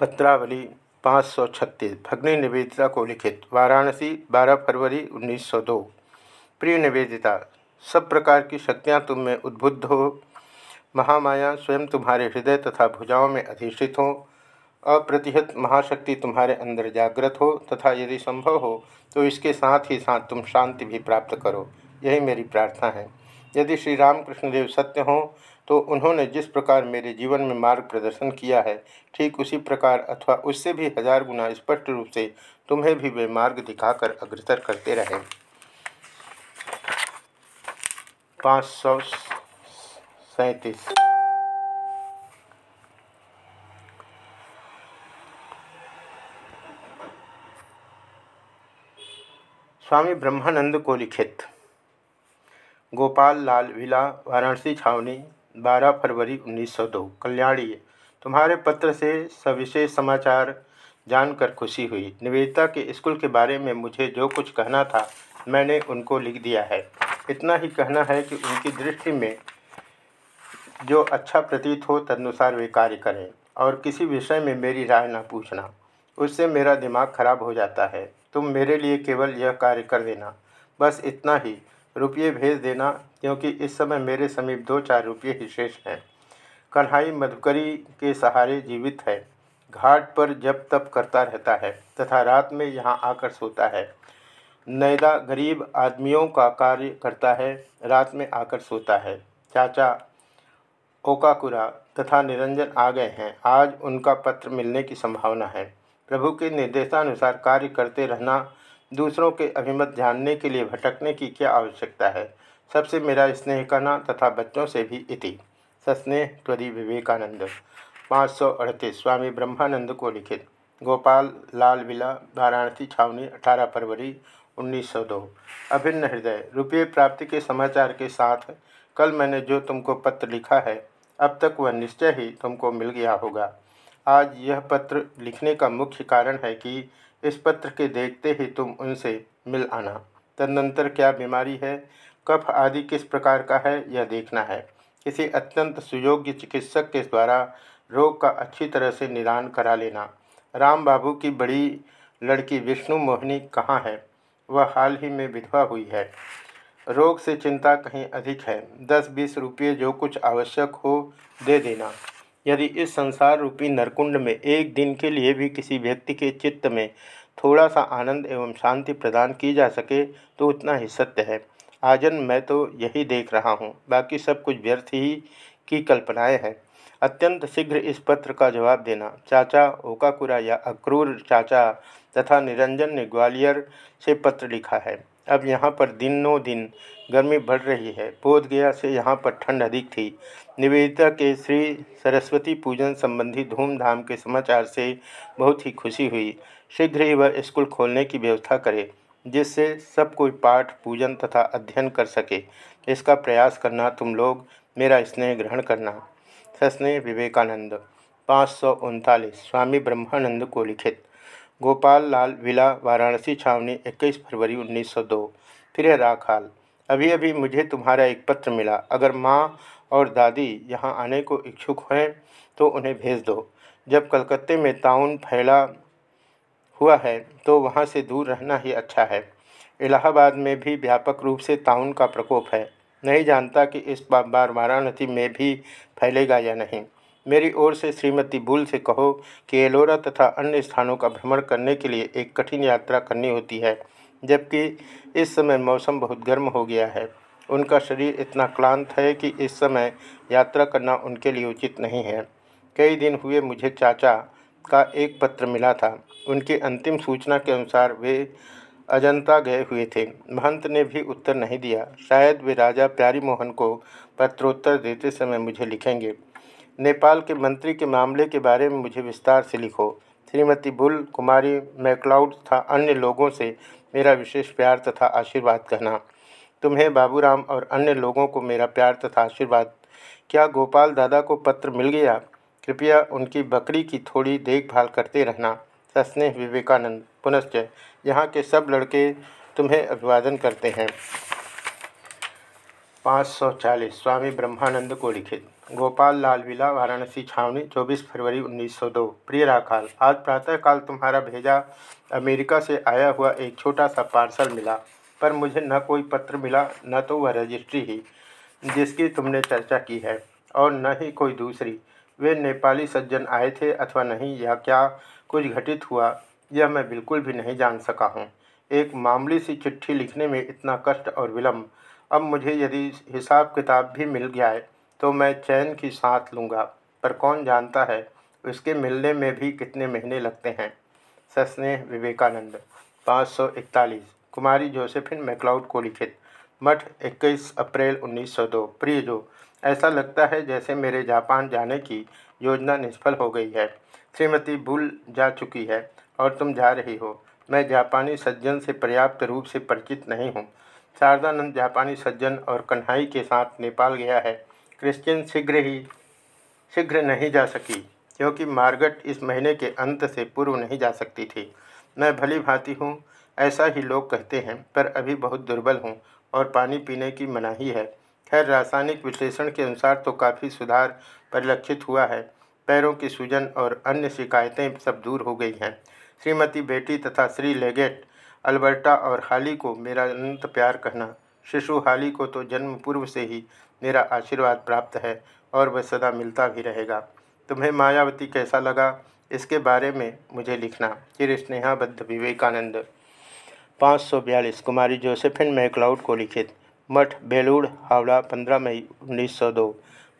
पत्रावली पाँच सौ छत्तीस, भग्नि निवेदिता को लिखित, वाराणसी 12 फरवरी 1902 प्रिय निवेदिता, सब प्रकार की शक्तियाँ तुम में उद्बुद्ध हो। महामाया स्वयं तुम्हारे हृदय तथा भुजाओं में अधिष्ठित हो। अप्रतिहत महाशक्ति तुम्हारे अंदर जागृत हो तथा यदि संभव हो तो इसके साथ ही साथ तुम शांति भी प्राप्त करो। यही मेरी प्रार्थना है। यदि श्री रामकृष्णदेव सत्य हों तो उन्होंने जिस प्रकार मेरे जीवन में मार्ग प्रदर्शन किया है, ठीक उसी प्रकार अथवा उससे भी हज़ार गुना स्पष्ट रूप से तुम्हें भी वे मार्ग दिखाकर अग्रसर करते रहे। सौ स्वामी ब्रह्मानंद को लिखित। गोपाल लाल विला, वाराणसी छावनी। 12 फरवरी 1902 कल्याणी, तुम्हारे पत्र से सविशेष समाचार जानकर खुशी हुई। निवेदिता के स्कूल के बारे में मुझे जो कुछ कहना था, मैंने उनको लिख दिया है। इतना ही कहना है कि उनकी दृष्टि में जो अच्छा प्रतीत हो, तदनुसार वे कार्य करें और किसी विषय में मेरी राय न पूछना। उससे मेरा दिमाग खराब हो जाता है। तुम मेरे लिए केवल यह कार्य कर देना। बस इतना ही। रुपये भेज देना, क्योंकि इस समय मेरे समीप दो चार रुपये ही शेष हैं। कन्हाई मधुकरी के सहारे जीवित है। घाट पर जब तप करता रहता है, तथा रात में यहाँ आकर सोता है। नैदा गरीब आदमियों का कार्य करता है, रात में आकर सोता है। चाचा ओकाकुरा तथा निरंजन आ गए हैं। आज उनका पत्र मिलने की संभावना है। प्रभु के निर्देशानुसार कार्य करते रहना दूसरों के अभिमत जानने के लिए भटकने की क्या आवश्यकता है? सबसे मेरा स्नेह करना तथा बच्चों से भी इति। सस्नेह, त्वरी, विवेकानंद। पाँच सौ अड़तीस, स्वामी ब्रह्मानंद को लिखित। गोपाल लाल विला, वाराणसी, छावनी 18 फरवरी 1902 अभिन्न हृदय, रुपये प्राप्ति के समाचार के साथ, कल मैंने जो तुमको पत्र लिखा है, अब तक वह निश्चय ही तुमको मिल गया होगा। आज यह पत्र लिखने का मुख्य कारण है कि इस पत्र के देखते ही तुम उनसे मिल आना। तदनंतर क्या बीमारी है? कफ आदि किस प्रकार का है? यह देखना है। किसी अत्यंत सुयोग्य चिकित्सक के द्वारा रोग का अच्छी तरह से निदान करा लेना। राम बाबू की बड़ी लड़की विष्णु मोहिनी कहाँ है? वह हाल ही में विधवा हुई है। रोग से चिंता कहीं अधिक है। दस बीस रुपये जो कुछ आवश्यक हो दे देना। यदि इस संसार रूपी नरकुंड में एक दिन के लिए भी किसी व्यक्ति के चित्त में थोड़ा सा आनंद एवं शांति प्रदान की जा सके तो उतना ही सत्य है। आजन मैं तो यही देख रहा हूँ। बाकी सब कुछ व्यर्थ ही की कल्पनाएँ हैं। अत्यंत शीघ्र इस पत्र का जवाब देना। चाचा ओकाकुरा या अक्रूर चाचा तथा निरंजन ने ग्वालियर से पत्र लिखा है। अब यहाँ पर दिनों दिन गर्मी बढ़ रही है। बोध गया से यहाँ पर ठंड अधिक थी। निवेदिता के श्री सरस्वती पूजन संबंधी धूमधाम के समाचार से बहुत ही खुशी हुई। शीघ्र ही वह स्कूल खोलने की व्यवस्था करे, जिससे सब कोई पाठ, पूजन तथा अध्ययन कर सके। इसका प्रयास करना, तुम लोग मेरा स्नेह ग्रहण करना। सस्नेह विवेकानंद, पाँच सौ उनतालीस, स्वामी ब्रह्मानंद को लिखित। गोपाल लाल विला, वाराणसी, छावनी 21 फरवरी 1902 फिर राखाल। अभी अभी मुझे तुम्हारा एक पत्र मिला। अगर माँ और दादी यहाँ आने को इच्छुक हैं तो उन्हें भेज दो। जब कलकत्ते में ताउन फैला हुआ है तो वहाँ से दूर रहना ही अच्छा है। इलाहाबाद में भी व्यापक रूप से ताउन का प्रकोप है। नहीं जानता कि इस बार वाराणसी में भी फैलेगा या नहीं। मेरी ओर से श्रीमती बुल से कहो कि एलोरा तथा अन्य स्थानों का भ्रमण करने के लिए एक कठिन यात्रा करनी होती है, जबकि इस समय मौसम बहुत गर्म हो गया है। उनका शरीर इतना क्लांत है कि इस समय यात्रा करना उनके लिए उचित नहीं है। कई दिन हुए मुझे चाचा का एक पत्र मिला था। उनकी अंतिम सूचना के अनुसार वे अजंता गए हुए थे। महंत ने भी उत्तर नहीं दिया। शायद वे राजा प्यारी मोहन को पत्रोत्तर देते समय मुझे लिखेंगे। नेपाल के मंत्री के मामले के बारे में मुझे विस्तार से लिखो। श्रीमती बुल कुमारी मैकलाउड तथा अन्य लोगों से मेरा विशेष प्यार तथा आशीर्वाद कहना। तुम्हें बाबूराम और अन्य लोगों को मेरा प्यार तथा आशीर्वाद। क्या गोपाल दादा को पत्र मिल गया? कृपया उनकी बकरी की थोड़ी देखभाल करते रहना। सस्नेह विवेकानंद, पुनश्च यहाँ के सब लड़के तुम्हें अभिवादन करते हैं। 540 स्वामी ब्रह्मानंद को लिखित। गोपाल लाल विला, वाराणसी, छावनी 24 फरवरी 1902 प्रिय राखाल, आज प्रातःकाल तुम्हारा भेजा अमेरिका से आया हुआ एक छोटा सा पार्सल मिला, पर मुझे न कोई पत्र मिला, न तो वह रजिस्ट्री ही, जिसकी तुमने चर्चा की है, और न ही कोई दूसरी। वे नेपाली सज्जन आए थे अथवा नहीं, या क्या कुछ घटित हुआ, यह मैं बिल्कुल भी नहीं जान सका हूँ। एक मामूली सी चिट्ठी लिखने में इतना कष्ट और विलम्ब अब मुझे यदि हिसाब किताब भी मिल गया है तो मैं चैन की साथ लूँगा। पर कौन जानता है, उसके मिलने में भी कितने महीने लगते हैं? सस्नेह विवेकानंद, पाँच सौ इकतालीस। कुमारी जोसेफिन मैकलाउड को लिखित। मठ 21 अप्रैल 1902 प्रिय जो ऐसा लगता है जैसे मेरे जापान जाने की योजना निष्फल हो गई है। श्रीमती भूल जा चुकी है और तुम जा रही हो। मैं जापानी सज्जन से पर्याप्त रूप से परिचित नहीं हूँ। शारदानंद जापानी सज्जन और कन्हई के साथ नेपाल गया है। क्रिश्चियन शीघ्र ही, शीघ्र नहीं जा सकी, क्योंकि मार्गट इस महीने के अंत से पूर्व नहीं जा सकती थी। मैं भली भांति हूँ, ऐसा ही लोग कहते हैं, पर अभी बहुत दुर्बल हूँ और पानी पीने की मनाही है। खैर, रासायनिक विश्लेषण के अनुसार तो काफ़ी सुधार परिलक्षित हुआ है। पैरों की सूजन और अन्य शिकायतें सब दूर हो गई हैं। श्रीमती बेटी तथा श्री लेगेट अल्बर्टा और हाली को मेरा अनंत प्यार कहना। शिशु हाली को तो जन्म पूर्व से ही मेरा आशीर्वाद प्राप्त है और वह सदा मिलता भी रहेगा। तुम्हें मायावती कैसा लगा? इसके बारे में मुझे लिखना। चिर स्नेहाबद्ध विवेकानंद। पाँच सौ बयालीस। कुमारी जोसेफिन मैकलाउड को लिखित। मठ, बेलूड़, हावड़ा, पंद्रह मई, उन्नीस सौ दो।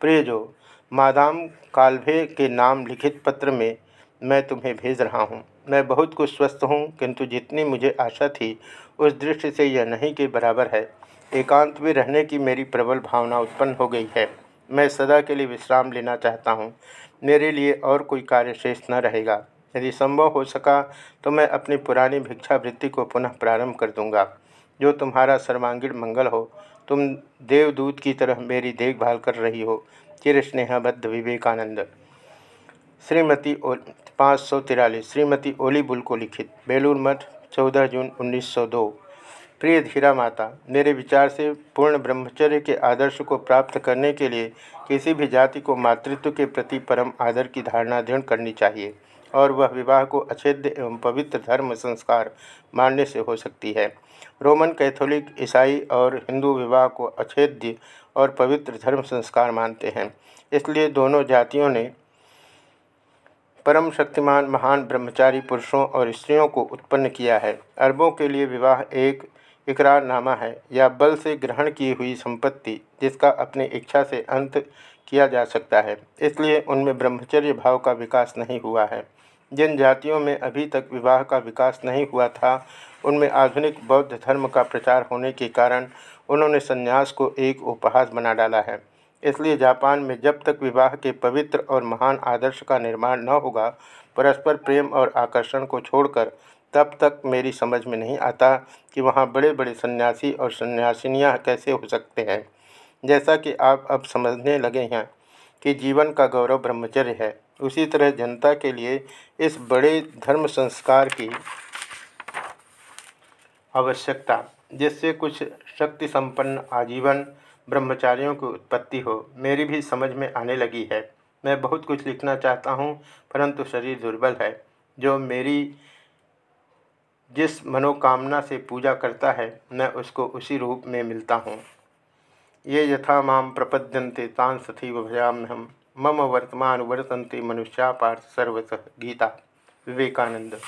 प्रिय जो मादाम काल्भे के नाम लिखित पत्र में मैं तुम्हें भेज रहा हूँ। मैं बहुत कुछ स्वस्थ हूँ, किंतु जितनी मुझे आशा थी, उस दृष्टि से यह नहीं के बराबर है। एकांत में रहने की मेरी प्रबल भावना उत्पन्न हो गई है। मैं सदा के लिए विश्राम लेना चाहता हूँ। मेरे लिए और कोई कार्य शेष न रहेगा। यदि संभव हो सका तो मैं अपनी पुरानी भिक्षावृत्ति को पुनः प्रारंभ कर दूँगा। जो तुम्हारा सर्वांगीण मंगल हो, तुम देवदूत की तरह मेरी देखभाल कर रही हो। चिर स्नेहबद्ध विवेकानंद। श्रीमती पाँच सौ तिरालीस। श्रीमती ओली बुल को लिखित। बेलूर मठ, चौदह जून 1902 प्रिय धीरा माता, मेरे विचार से पूर्ण ब्रह्मचर्य के आदर्श को प्राप्त करने के लिए किसी भी जाति को मातृत्व के प्रति परम आदर की धारणा दृढ़ करनी चाहिए और वह विवाह को अछेद्य एवं पवित्र धर्म संस्कार मानने से हो सकती है। रोमन कैथोलिक, ईसाई और हिंदू विवाह को अछेद्य और पवित्र धर्म संस्कार मानते हैं। इसलिए दोनों जातियों ने परम शक्तिमान, महान ब्रह्मचारी पुरुषों और स्त्रियों को उत्पन्न किया है। अरबों के लिए विवाह एक इकरारनामा है, या बल से ग्रहण की हुई संपत्ति जिसका अपनी इच्छा से अंत किया जा सकता है। इसलिए उनमें ब्रह्मचर्य भाव का विकास नहीं हुआ है। जिन जातियों में अभी तक विवाह का विकास नहीं हुआ था, उनमें आधुनिक बौद्ध धर्म का प्रचार होने के कारण उन्होंने संन्यास को एक उपहास बना डाला है। इसलिए जापान में जब तक विवाह के पवित्र और महान आदर्श का निर्माण न होगा, परस्पर प्रेम और आकर्षण को छोड़कर तब तक मेरी समझ में नहीं आता कि वहाँ बड़े बड़े सन्यासी और सन्यासिनियाँ कैसे हो सकते हैं। जैसा कि आप अब समझने लगे हैं कि जीवन का गौरव ब्रह्मचर्य है। उसी तरह जनता के लिए इस बड़े धर्म संस्कार की आवश्यकता, जिससे कुछ शक्ति संपन्न आजीवन ब्रह्मचारियों की उत्पत्ति हो, मेरी भी समझ में आने लगी है। मैं बहुत कुछ लिखना चाहता हूँ, परंतु शरीर दुर्बल है। जो मेरी जिस मनोकामना से पूजा करता है, मैं उसको उसी रूप में मिलता हूँ। ये यथा माम प्रपद्यन्ते तान सथीव भजाम्यहम मम वर्तमान वर्तन्ते मनुष्या पार्थ सर्वतः गीता। विवेकानंद।